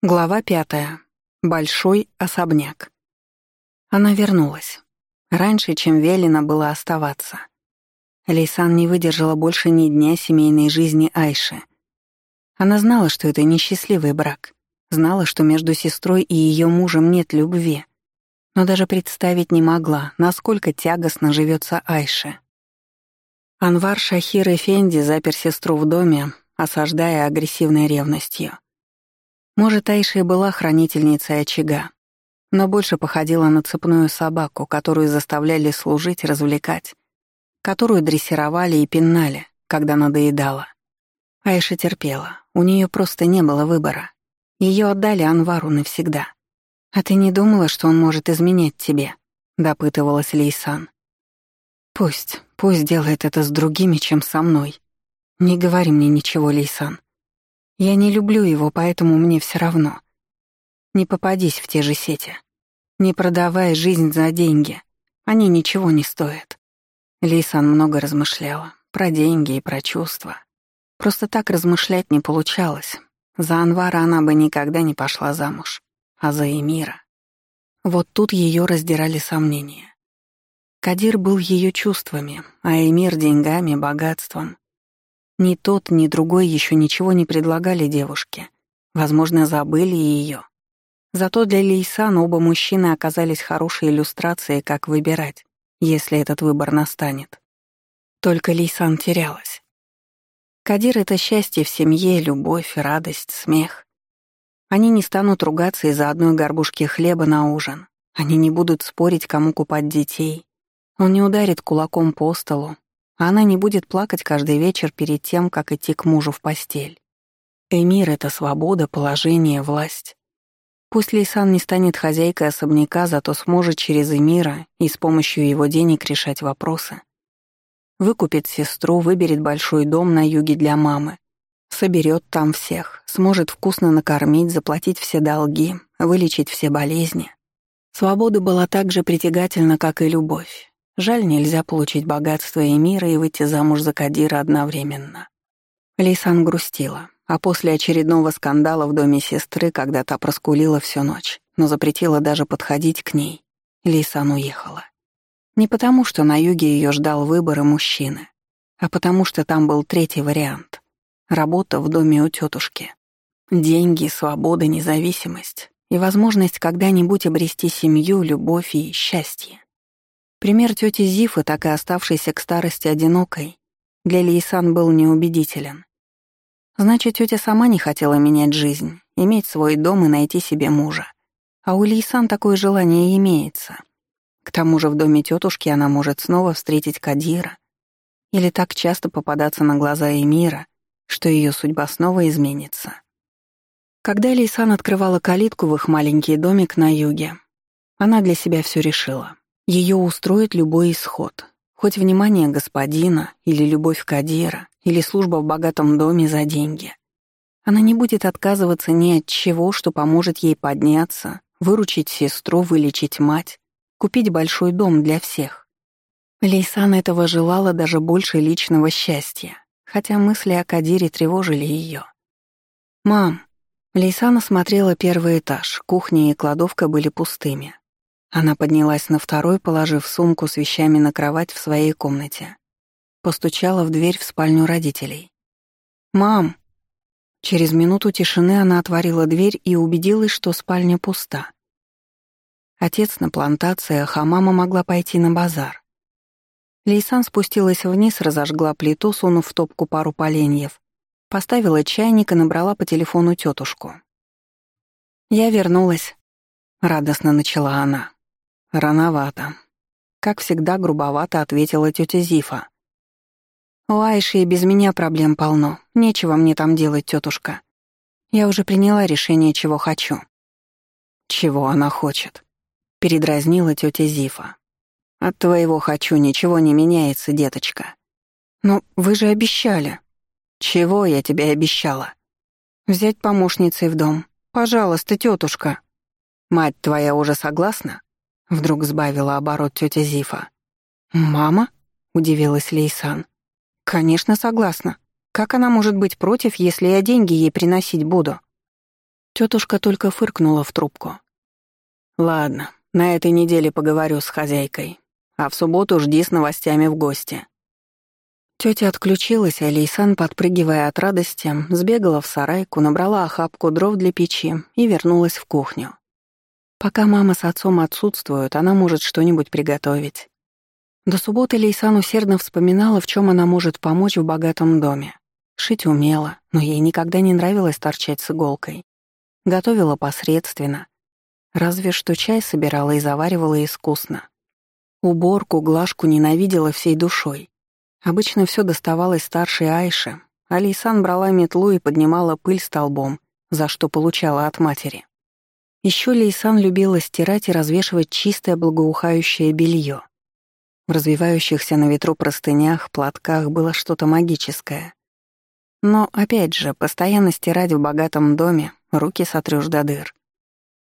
Глава пятая. Большой особняк. Она вернулась. Раньше, чем велено было оставаться. Лейсан не выдержала больше ни дня семейной жизни Айши. Она знала, что это несчастливый брак. Знала, что между сестрой и ее мужем нет любви. Но даже представить не могла, насколько тягостно живется Айше. Анвар Шахир Эфенди запер сестру в доме, осаждая агрессивной ревностью. Может, Айша и была хранительницей очага, но больше походила на цепную собаку, которую заставляли служить, развлекать, которую дрессировали и пинали, когда надоедала. Айша терпела, у нее просто не было выбора. Ее отдали Анвару навсегда. «А ты не думала, что он может изменять тебе?» — допытывалась Лейсан. «Пусть, пусть делает это с другими, чем со мной. Не говори мне ничего, Лейсан. Я не люблю его, поэтому мне все равно. Не попадись в те же сети. Не продавай жизнь за деньги. Они ничего не стоят. Лисан много размышляла. Про деньги и про чувства. Просто так размышлять не получалось. За Анвара она бы никогда не пошла замуж. А за Эмира... Вот тут ее раздирали сомнения. Кадир был ее чувствами, а Эмир — деньгами, богатством. Ни тот, ни другой еще ничего не предлагали девушке. Возможно, забыли ее. Зато для Лейсан оба мужчины оказались хорошей иллюстрацией, как выбирать, если этот выбор настанет. Только Лейсан терялась. Кадир — это счастье в семье, любовь, радость, смех. Они не станут ругаться из-за одной горбушки хлеба на ужин. Они не будут спорить, кому купать детей. Он не ударит кулаком по столу, она не будет плакать каждый вечер перед тем, как идти к мужу в постель. Эмир — это свобода, положение, власть. Пусть Лейсан не станет хозяйкой особняка, зато сможет через Эмира и с помощью его денег решать вопросы. Выкупит сестру, выберет большой дом на юге для мамы, соберет там всех, сможет вкусно накормить, заплатить все долги, вылечить все болезни. Свобода была так же притягательна, как и любовь. Жаль, нельзя получить богатство и мира и выйти замуж за Кадира одновременно. Лейсан грустила, а после очередного скандала в доме сестры, когда та проскулила всю ночь, но запретила даже подходить к ней, Лейсан уехала. Не потому, что на юге ее ждал выбор и мужчины, а потому что там был третий вариант — работа в доме у тетушки. Деньги, свобода, независимость и возможность когда-нибудь обрести семью, любовь и счастье. Пример тети Зифы, так и оставшейся к старости одинокой, для Лейсан был неубедителен. Значит, тетя сама не хотела менять жизнь, иметь свой дом и найти себе мужа. А у Лейсан такое желание имеется. К тому же в доме тетушки она может снова встретить Кадира или так часто попадаться на глаза Эмира, что ее судьба снова изменится. Когда Лейсан открывала калитку в их маленький домик на юге, она для себя все решила. Ее устроит любой исход. Хоть внимание господина, или любовь Кадира, или служба в богатом доме за деньги. Она не будет отказываться ни от чего, что поможет ей подняться, выручить сестру, вылечить мать, купить большой дом для всех. Лейсан этого желала даже больше личного счастья, хотя мысли о Кадире тревожили ее. «Мам!» Лейсан осмотрела первый этаж, кухня и кладовка были пустыми. Она поднялась на второй, положив сумку с вещами на кровать в своей комнате. Постучала в дверь в спальню родителей. «Мам!» Через минуту тишины она отворила дверь и убедилась, что спальня пуста. Отец на плантациях, а мама могла пойти на базар. Лейсан спустилась вниз, разожгла плиту, сунув в топку пару поленьев, поставила чайник и набрала по телефону тетушку. «Я вернулась», — радостно начала она. «Рановато». Как всегда, грубовато ответила тетя Зифа. «У Айши и без меня проблем полно. Нечего мне там делать, тетушка. Я уже приняла решение, чего хочу». «Чего она хочет?» — передразнила тетя Зифа. «От твоего «хочу» ничего не меняется, деточка». «Ну, вы же обещали». «Чего я тебе обещала?» «Взять помощницей в дом. Пожалуйста, тетушка». «Мать твоя уже согласна?» Вдруг сбавила оборот тетя Зифа. «Мама?» — удивилась Лейсан. «Конечно, согласна. Как она может быть против, если я деньги ей приносить буду?» Тетушка только фыркнула в трубку. «Ладно, на этой неделе поговорю с хозяйкой, а в субботу жди с новостями в гости». Тетя отключилась, а Лейсан, подпрыгивая от радости, сбегала в сарайку, набрала охапку дров для печи и вернулась в кухню. Пока мама с отцом отсутствуют, она может что-нибудь приготовить. До субботы Лейсан усердно вспоминала, в чем она может помочь в богатом доме. Шить умела, но ей никогда не нравилось торчать с иголкой. Готовила посредственно. Разве что чай собирала и заваривала искусно. Уборку, глажку ненавидела всей душой. Обычно все доставалось старшей Айше, а Лейсан брала метлу и поднимала пыль столбом, за что получала от матери. Еще Лейсан любила стирать и развешивать чистое благоухающее белье. В развивающихся на ветру простынях, платках было что-то магическое. Но, опять же, постоянно стирать в богатом доме, руки сотрёшь до дыр.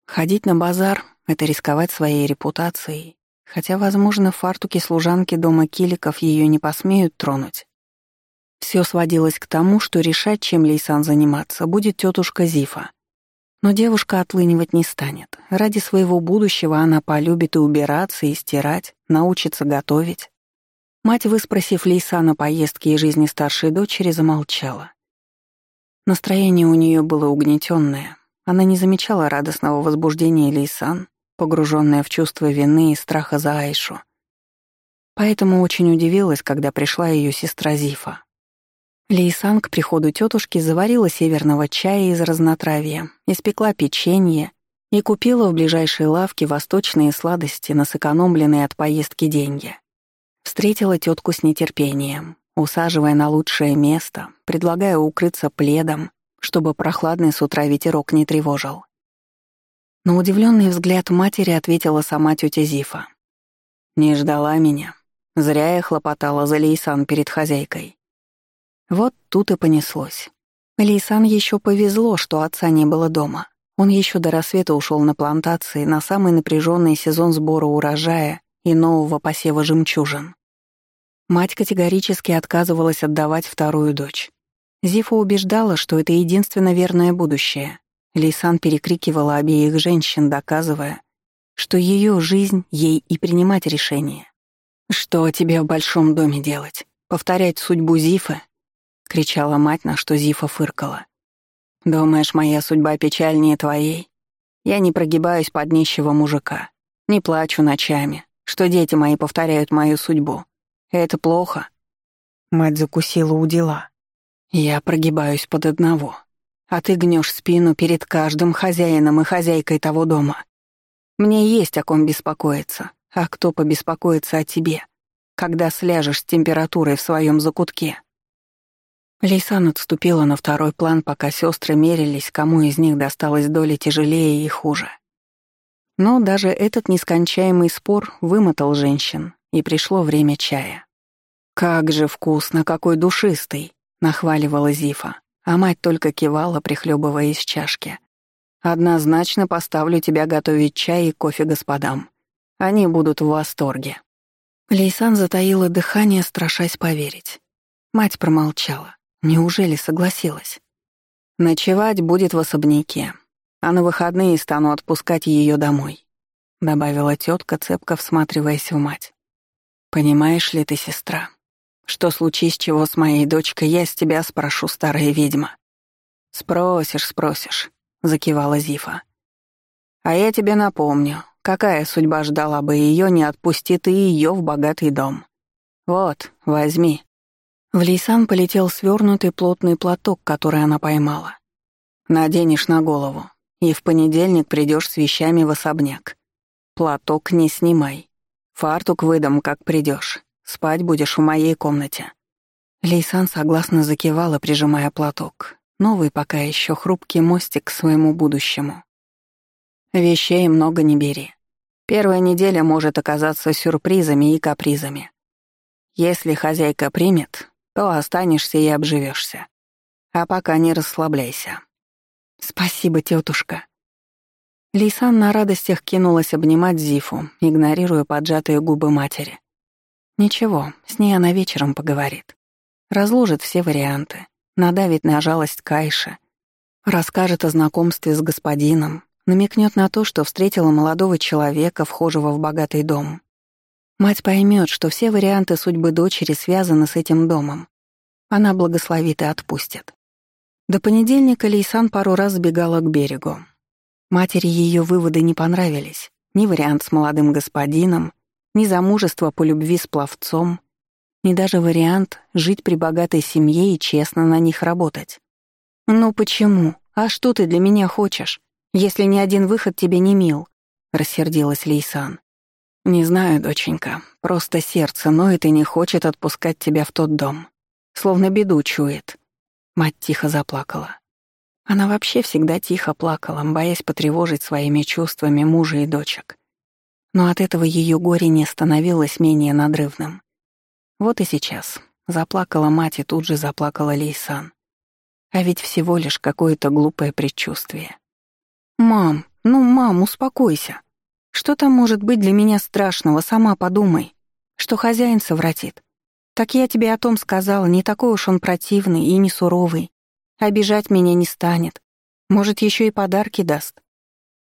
Ходить на базар — это рисковать своей репутацией, хотя, возможно, фартуки служанки дома Киликов ее не посмеют тронуть. Все сводилось к тому, что решать, чем Лейсан заниматься, будет тетушка Зифа. Но девушка отлынивать не станет. Ради своего будущего она полюбит и убираться, и стирать, научится готовить. Мать, выспросив Лейсана поездки и жизни старшей дочери, замолчала. Настроение у нее было угнетенное. Она не замечала радостного возбуждения Лейсан, погруженная в чувство вины и страха за Айшу. Поэтому очень удивилась, когда пришла ее сестра Зифа. Лейсан к приходу тетушки заварила северного чая из разнотравья, испекла печенье и купила в ближайшей лавке восточные сладости на сэкономленные от поездки деньги. Встретила тетку с нетерпением, усаживая на лучшее место, предлагая укрыться пледом, чтобы прохладный с утра ветерок не тревожил. На удивленный взгляд матери ответила сама тетя Зифа. «Не ждала меня. Зря я хлопотала за Лейсан перед хозяйкой». Вот тут и понеслось. Лейсан еще повезло, что отца не было дома. Он еще до рассвета ушел на плантации на самый напряженный сезон сбора урожая и нового посева жемчужин. Мать категорически отказывалась отдавать вторую дочь. Зифа убеждала, что это единственно верное будущее, Лейсан перекрикивала обеих женщин, доказывая, что ее жизнь ей и принимать решение. «Что тебе в большом доме делать? Повторять судьбу Зифы?» — кричала мать, на что Зифа фыркала. «Думаешь, моя судьба печальнее твоей? Я не прогибаюсь под нищего мужика, не плачу ночами, что дети мои повторяют мою судьбу. Это плохо?» Мать закусила у дела. «Я прогибаюсь под одного а ты гнешь спину перед каждым хозяином и хозяйкой того дома. Мне есть о ком беспокоиться, а кто побеспокоится о тебе, когда сляжешь с температурой в своем закутке. Лейсан отступила на второй план, пока сестры мерились, кому из них досталось доли тяжелее и хуже. Но даже этот нескончаемый спор вымотал женщин, и пришло время чая. «Как же вкусно, какой душистый!» — нахваливала Зифа а мать только кивала, прихлебывая из чашки. «Однозначно поставлю тебя готовить чай и кофе господам. Они будут в восторге». Лейсан затаила дыхание, страшась поверить. Мать промолчала. Неужели согласилась? «Ночевать будет в особняке, а на выходные стану отпускать ее домой», — добавила тетка, цепко всматриваясь в мать. «Понимаешь ли ты, сестра, что случись чего с моей дочкой, я с тебя спрошу, старая ведьма. Спросишь, спросишь, закивала Зифа. А я тебе напомню, какая судьба ждала бы ее, не отпусти ты ее в богатый дом. Вот, возьми. В Лейсан полетел свернутый плотный платок, который она поймала. Наденешь на голову, и в понедельник придешь с вещами в особняк. Платок не снимай. Фартук выдам, как придешь. Спать будешь в моей комнате». Лейсан согласно закивала, прижимая платок. Новый пока еще хрупкий мостик к своему будущему. Вещей много не бери. Первая неделя может оказаться сюрпризами и капризами. Если хозяйка примет, то останешься и обживешься. А пока не расслабляйся. Спасибо, тетушка. Лейсан на радостях кинулась обнимать Зифу, игнорируя поджатые губы матери. Ничего, с ней она вечером поговорит. Разложит все варианты, надавит на жалость Кайши. Расскажет о знакомстве с господином, намекнет на то, что встретила молодого человека, вхожего в богатый дом. Мать поймет, что все варианты судьбы дочери связаны с этим домом. Она благословит и отпустит. До понедельника Лейсан пару раз сбегала к берегу. Матери ее выводы не понравились. Ни вариант с молодым господином, ни замужество по любви с пловцом, ни даже вариант жить при богатой семье и честно на них работать. «Ну почему? А что ты для меня хочешь, если ни один выход тебе не мил?» — рассердилась Лейсан. «Не знаю, доченька, просто сердце ноет и не хочет отпускать тебя в тот дом. Словно беду чует. Мать тихо заплакала. Она вообще всегда тихо плакала, боясь потревожить своими чувствами мужа и дочек. Но от этого ее горе не становилось менее надрывным. Вот и сейчас. Заплакала мать и тут же заплакала Лейсан. А ведь всего лишь какое-то глупое предчувствие. «Мам, ну, мам, успокойся. Что там может быть для меня страшного, сама подумай. Что хозяин совратит. Так я тебе о том сказала, не такой уж он противный и не суровый. Обижать меня не станет. Может, еще и подарки даст.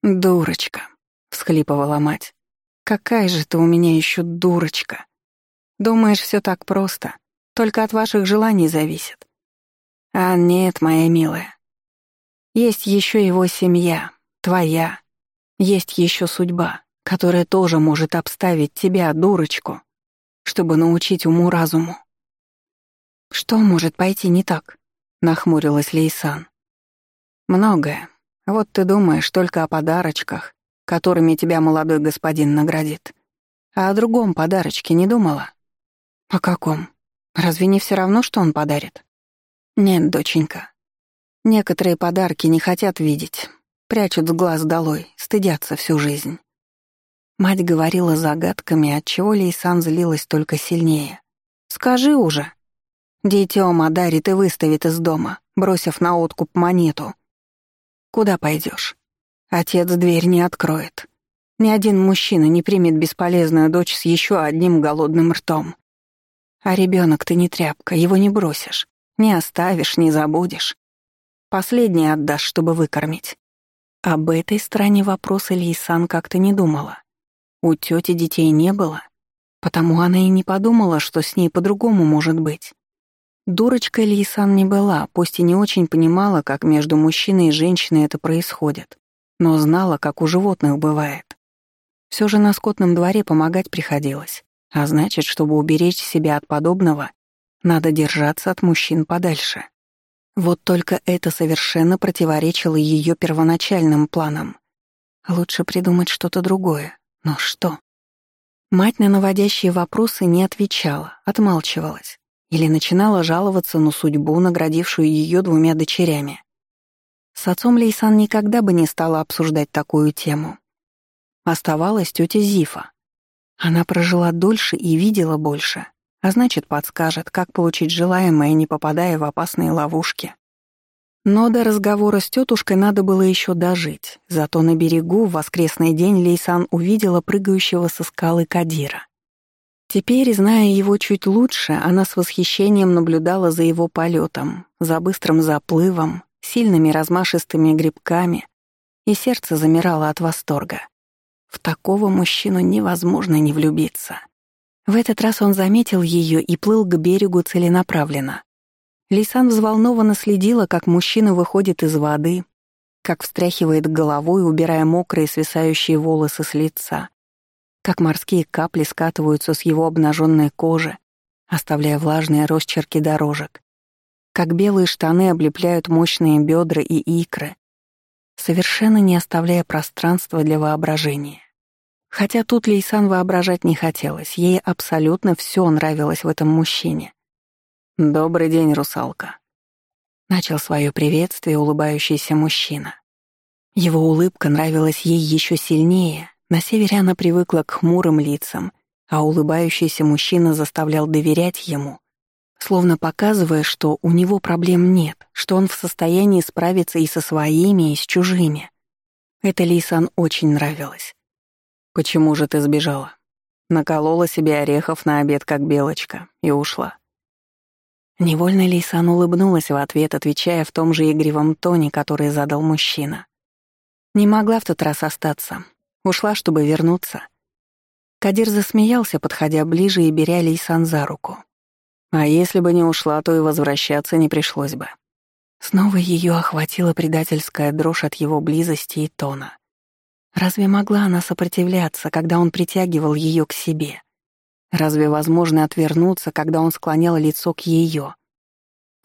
«Дурочка», — всхлипывала мать. «Какая же ты у меня еще дурочка. Думаешь, все так просто, только от ваших желаний зависит. А нет, моя милая. Есть еще его семья, твоя. Есть еще судьба, которая тоже может обставить тебя, дурочку, чтобы научить уму-разуму. «Что может пойти не так?» — нахмурилась Лейсан. «Многое. Вот ты думаешь только о подарочках, которыми тебя молодой господин наградит. А о другом подарочке не думала?» «О каком? Разве не все равно, что он подарит?» «Нет, доченька. Некоторые подарки не хотят видеть, прячут с глаз долой, стыдятся всю жизнь. Мать говорила загадками, отчего Лейсан злилась только сильнее. «Скажи уже!» Детём одарит и выставит из дома, бросив на откуп монету. «Куда пойдешь? Отец дверь не откроет. Ни один мужчина не примет бесполезную дочь с еще одним голодным ртом. А ребенок ты не тряпка, его не бросишь, не оставишь, не забудешь. Последний отдашь, чтобы выкормить. Об этой стороне вопроса Лейсан как-то не думала. У тети детей не было, потому она и не подумала, что с ней по-другому может быть. Дурочкой Лейсан не была, пусть и не очень понимала, как между мужчиной и женщиной это происходит, но знала, как у животных бывает. Все же на скотном дворе помогать приходилось, а значит, чтобы уберечь себя от подобного, надо держаться от мужчин подальше. Вот только это совершенно противоречило ее первоначальным планам. Лучше придумать что-то другое, но что? Мать на наводящие вопросы не отвечала, отмалчивалась или начинала жаловаться на судьбу, наградившую ее двумя дочерями. С отцом Лейсан никогда бы не стала обсуждать такую тему. Оставалась тетя Зифа. Она прожила дольше и видела больше, а значит, подскажет, как получить желаемое, не попадая в опасные ловушки. Но до разговора с тетушкой надо было еще дожить, зато на берегу в воскресный день Лейсан увидела прыгающего со скалы Кадира. Теперь, зная его чуть лучше, она с восхищением наблюдала за его полетом, за быстрым заплывом, сильными размашистыми грибками, и сердце замирало от восторга. В такого мужчину невозможно не влюбиться. В этот раз он заметил ее и плыл к берегу целенаправленно. Лисан взволнованно следила, как мужчина выходит из воды, как встряхивает головой, убирая мокрые свисающие волосы с лица, как морские капли скатываются с его обнаженной кожи, оставляя влажные росчерки дорожек, как белые штаны облепляют мощные бедра и икры, совершенно не оставляя пространства для воображения. Хотя тут Лейсан воображать не хотелось, ей абсолютно все нравилось в этом мужчине. «Добрый день, русалка», — начал свое приветствие улыбающийся мужчина. Его улыбка нравилась ей еще сильнее. На севере она привыкла к хмурым лицам, а улыбающийся мужчина заставлял доверять ему, словно показывая, что у него проблем нет, что он в состоянии справиться и со своими, и с чужими. Это Лисан очень нравилось. «Почему же ты сбежала?» Наколола себе орехов на обед, как белочка, и ушла. Невольно Лейсан улыбнулась в ответ, отвечая в том же игривом тоне, который задал мужчина. Не могла в тот раз остаться. Ушла, чтобы вернуться. Кадир засмеялся, подходя ближе и беря Лейсан за руку. А если бы не ушла, то и возвращаться не пришлось бы. Снова ее охватила предательская дрожь от его близости и тона. Разве могла она сопротивляться, когда он притягивал ее к себе? Разве возможно отвернуться, когда он склонял лицо к ее?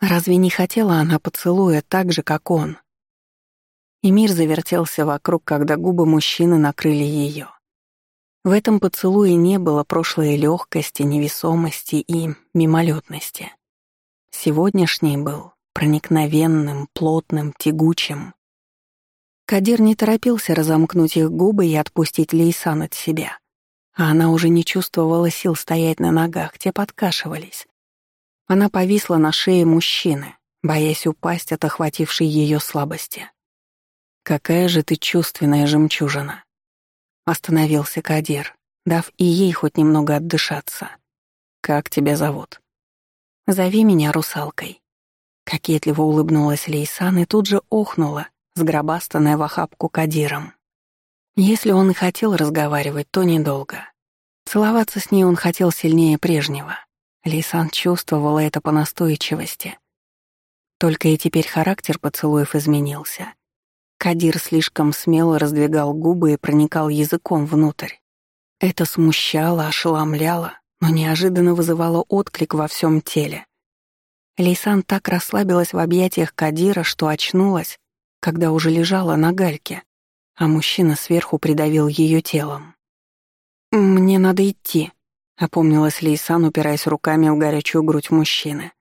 Разве не хотела она поцелуя так же, как он? И мир завертелся вокруг, когда губы мужчины накрыли ее. В этом поцелуе не было прошлой легкости, невесомости и мимолетности. Сегодняшний был проникновенным, плотным, тягучим. Кадир не торопился разомкнуть их губы и отпустить Лейсан от себя. А она уже не чувствовала сил стоять на ногах, те подкашивались. Она повисла на шее мужчины, боясь упасть от охватившей ее слабости. «Какая же ты чувственная жемчужина!» Остановился Кадир, дав и ей хоть немного отдышаться. «Как тебя зовут?» «Зови меня русалкой». Кокетливо улыбнулась Лейсан и тут же охнула, сгробастанная в охапку Кадиром. Если он и хотел разговаривать, то недолго. Целоваться с ней он хотел сильнее прежнего. Лейсан чувствовала это по настойчивости. Только и теперь характер поцелуев изменился. Кадир слишком смело раздвигал губы и проникал языком внутрь. Это смущало, ошеломляло, но неожиданно вызывало отклик во всем теле. Лейсан так расслабилась в объятиях Кадира, что очнулась, когда уже лежала на гальке, а мужчина сверху придавил ее телом. «Мне надо идти», — опомнилась Лейсан, упираясь руками в горячую грудь мужчины.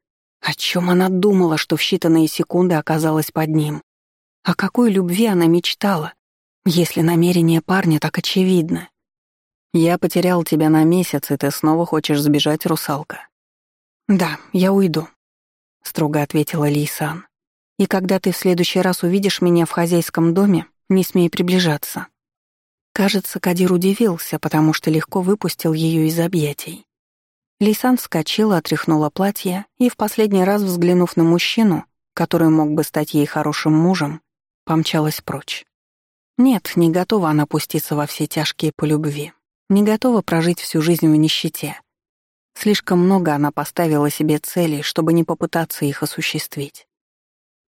О чем она думала, что в считанные секунды оказалась под ним? О какой любви она мечтала, если намерение парня так очевидно? «Я потерял тебя на месяц, и ты снова хочешь сбежать, русалка?» «Да, я уйду», — строго ответила Лейсан. И когда ты в следующий раз увидишь меня в хозяйском доме, не смей приближаться». Кажется, Кадир удивился, потому что легко выпустил ее из объятий. Лисан вскочила, отряхнула платье и, в последний раз взглянув на мужчину, который мог бы стать ей хорошим мужем, помчалась прочь. Нет, не готова она пуститься во все тяжкие по любви, не готова прожить всю жизнь в нищете. Слишком много она поставила себе целей, чтобы не попытаться их осуществить.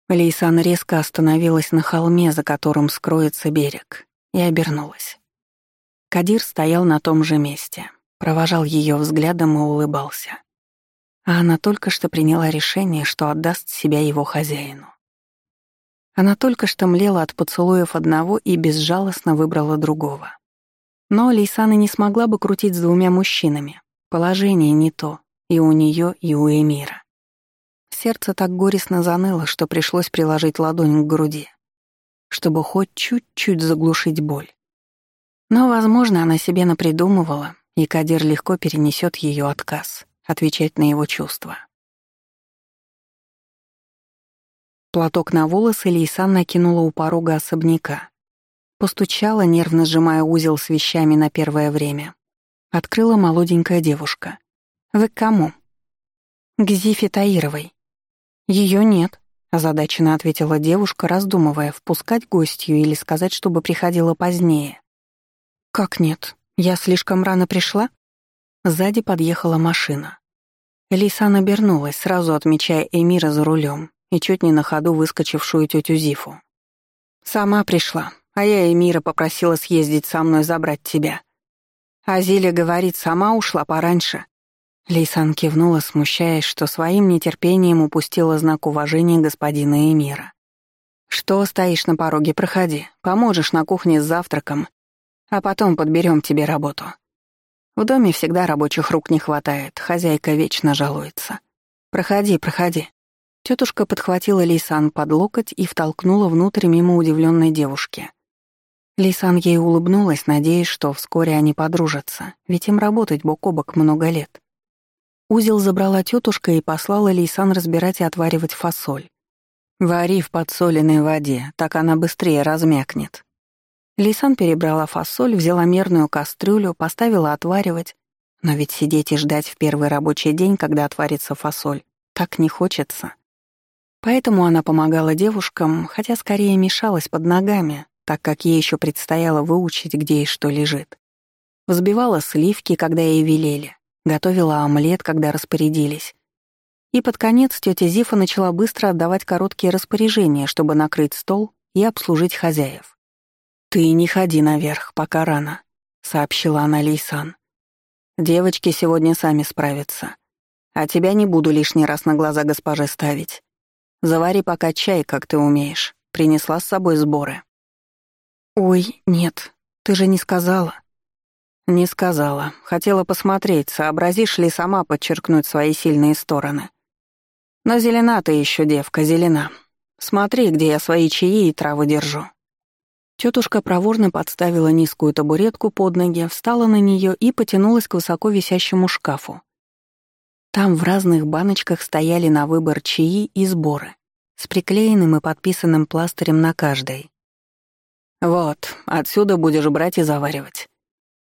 Лейсан резко остановилась на холме, за которым скроется берег, и обернулась. Кадир стоял на том же месте, провожал ее взглядом и улыбался. А она только что приняла решение, что отдаст себя его хозяину. Она только что млела от поцелуев одного и безжалостно выбрала другого. Но Лейсана не смогла бы крутить с двумя мужчинами. Положение не то и у нее, и у Эмира. Сердце так горестно заныло, что пришлось приложить ладонь к груди, чтобы хоть чуть-чуть заглушить боль. Но, возможно, она себе напридумывала, и Кадир легко перенесет ее отказ, отвечать на его чувства. Платок на волосы Лейсан накинула у порога особняка. Постучала, нервно сжимая узел с вещами на первое время. Открыла молоденькая девушка. «Вы к кому?» «К Зифе Таировой», ее нет», — озадаченно ответила девушка, раздумывая, впускать гостью или сказать, чтобы приходила позднее. «Как нет? Я слишком рано пришла?» Сзади подъехала машина. Лисан обернулась, сразу отмечая Эмира за рулем и чуть не на ходу выскочившую тетю Зифу. «Сама пришла, а я Эмира попросила съездить со мной забрать тебя. А Зиля говорит, сама ушла пораньше. Лейсан кивнула, смущаясь, что своим нетерпением упустила знак уважения господина Эмира. «Что стоишь на пороге, проходи, поможешь на кухне с завтраком, а потом подберем тебе работу. В доме всегда рабочих рук не хватает, хозяйка вечно жалуется. Проходи, проходи». Тетушка подхватила Лейсан под локоть и втолкнула внутрь мимо удивленной девушки. Лейсан ей улыбнулась, надеясь, что вскоре они подружатся, ведь им работать бок о бок много лет. Узел забрала тетушка и послала Лейсан разбирать и отваривать фасоль. «Вари в подсоленной воде, так она быстрее размякнет». Лейсан перебрала фасоль, взяла мерную кастрюлю, поставила отваривать. Но ведь сидеть и ждать в первый рабочий день, когда отварится фасоль, так не хочется. Поэтому она помогала девушкам, хотя скорее мешалась под ногами, так как ей еще предстояло выучить, где и что лежит. Взбивала сливки, когда ей велели, готовила омлет, когда распорядились. И под конец тетя Зифа начала быстро отдавать короткие распоряжения, чтобы накрыть стол и обслужить хозяев. «Ты не ходи наверх, пока рано», — сообщила она Лейсан. «Девочки сегодня сами справятся. А тебя не буду лишний раз на глаза госпоже ставить. Завари пока чай, как ты умеешь. Принесла с собой сборы». «Ой, нет, ты же не сказала». «Не сказала. Хотела посмотреть, сообразишь ли сама подчеркнуть свои сильные стороны. Но зелена ты еще, девка, зелена. Смотри, где я свои чаи и травы держу». Тетушка проворно подставила низкую табуретку под ноги, встала на нее и потянулась к высоко висящему шкафу. Там в разных баночках стояли на выбор чаи и сборы, с приклеенным и подписанным пластырем на каждой. «Вот, отсюда будешь брать и заваривать.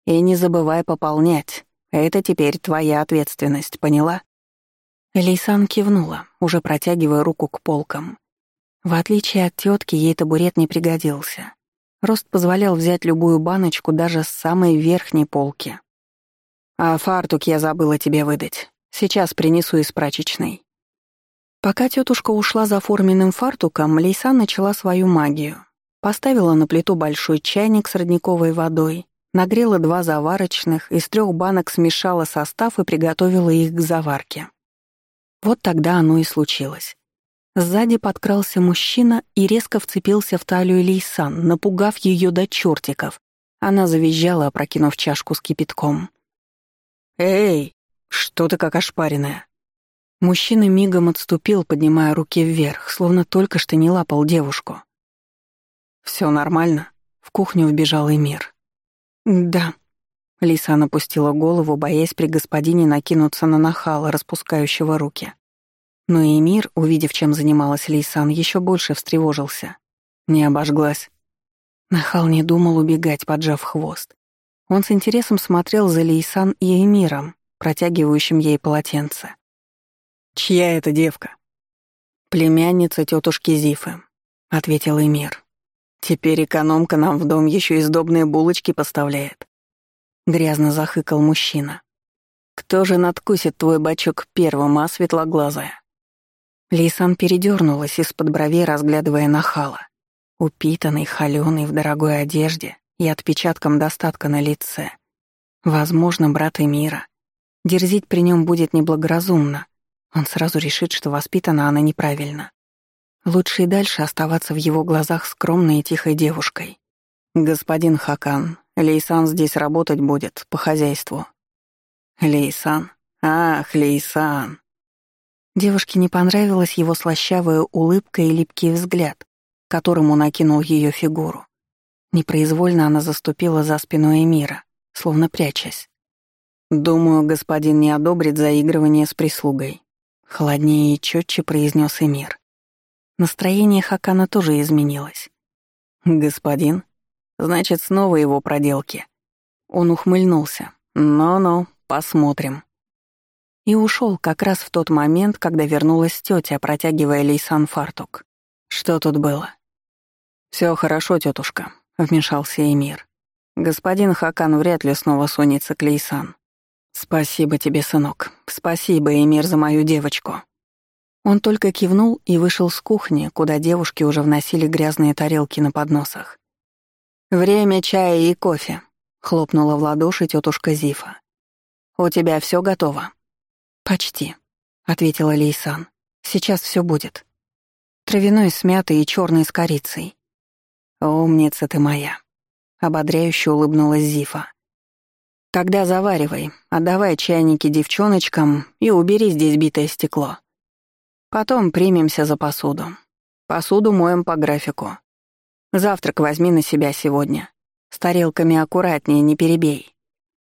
И не забывай пополнять. Это теперь твоя ответственность, поняла?» Лейсан кивнула, уже протягивая руку к полкам. В отличие от тетки, ей табурет не пригодился. Рост позволял взять любую баночку даже с самой верхней полки. «А фартук я забыла тебе выдать. Сейчас принесу из прачечной». Пока тетушка ушла за форменным фартуком, Лейсан начала свою магию. Поставила на плиту большой чайник с родниковой водой, нагрела два заварочных, из трех банок смешала состав и приготовила их к заварке. Вот тогда оно и случилось. Сзади подкрался мужчина и резко вцепился в талию Лейсан, напугав ее до чертиков. Она завизжала, опрокинув чашку с кипятком. «Эй, что ты как ошпаренная?» Мужчина мигом отступил, поднимая руки вверх, словно только что не лапал девушку. «Все нормально?» — в кухню вбежал Эмир. «Да», Лиса напустила голову, боясь при господине накинуться на нахала, распускающего руки. Но Эмир, увидев, чем занималась Лейсан, еще больше встревожился. Не обожглась. Нахал не думал убегать, поджав хвост. Он с интересом смотрел за Лейсан и Эмиром, протягивающим ей полотенце. «Чья это девка?» «Племянница тетушки Зифы», — ответил Эмир. «Теперь экономка нам в дом еще и сдобные булочки поставляет. Грязно захыкал мужчина. «Кто же надкусит твой бачок первым, а светлоглазая?» Лисан передернулась из-под бровей, разглядывая нахала. Упитанный, холёный, в дорогой одежде и отпечатком достатка на лице. Возможно, брат Эмира. Дерзить при нем будет неблагоразумно. Он сразу решит, что воспитана она неправильно. Лучше и дальше оставаться в его глазах скромной и тихой девушкой. «Господин Хакан, Лейсан здесь работать будет, по хозяйству». «Лейсан? Ах, Лейсан!» Девушке не понравилась его слащавая улыбка и липкий взгляд, которым он окинул ее фигуру. Непроизвольно она заступила за спиной Эмира, словно прячась. «Думаю, господин не одобрит заигрывание с прислугой», — холоднее и четче произнес Эмир. Настроение Хакана тоже изменилось. «Господин?» Значит, снова его проделки. Он ухмыльнулся. «Ну-ну, посмотрим». И ушел как раз в тот момент, когда вернулась тетя, протягивая Лейсан фартук. Что тут было? Все хорошо, тетушка, вмешался Эмир. Господин Хакан вряд ли снова сунется к Лейсан. Спасибо тебе, сынок. Спасибо, Эмир, за мою девочку. Он только кивнул и вышел с кухни, куда девушки уже вносили грязные тарелки на подносах. «Время чая и кофе», — хлопнула в ладоши тетушка Зифа. «У тебя все готово?» «Почти», — ответила Лейсан. «Сейчас все будет. Травяной с мятой и черный с корицей». «Умница ты моя», — ободряюще улыбнулась Зифа. «Тогда заваривай, отдавай чайники девчоночкам и убери здесь битое стекло. Потом примемся за посуду. Посуду моем по графику. Завтрак возьми на себя сегодня. С тарелками аккуратнее, не перебей».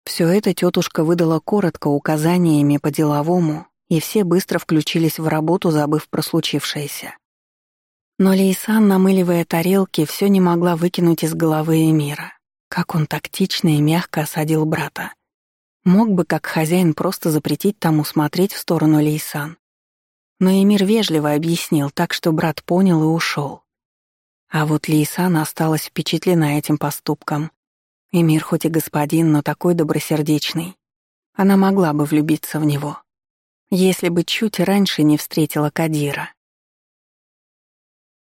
Все это тетушка выдала коротко указаниями по-деловому, и все быстро включились в работу, забыв про случившееся. Но Лейсан, намыливая тарелки, все не могла выкинуть из головы Эмира. Как он тактично и мягко осадил брата. Мог бы, как хозяин, просто запретить тому смотреть в сторону Лейсан. Но Эмир вежливо объяснил, так что брат понял и ушел. А вот Лейсан осталась впечатлена этим поступком. Эмир хоть и господин, но такой добросердечный. Она могла бы влюбиться в него, если бы чуть раньше не встретила Кадира.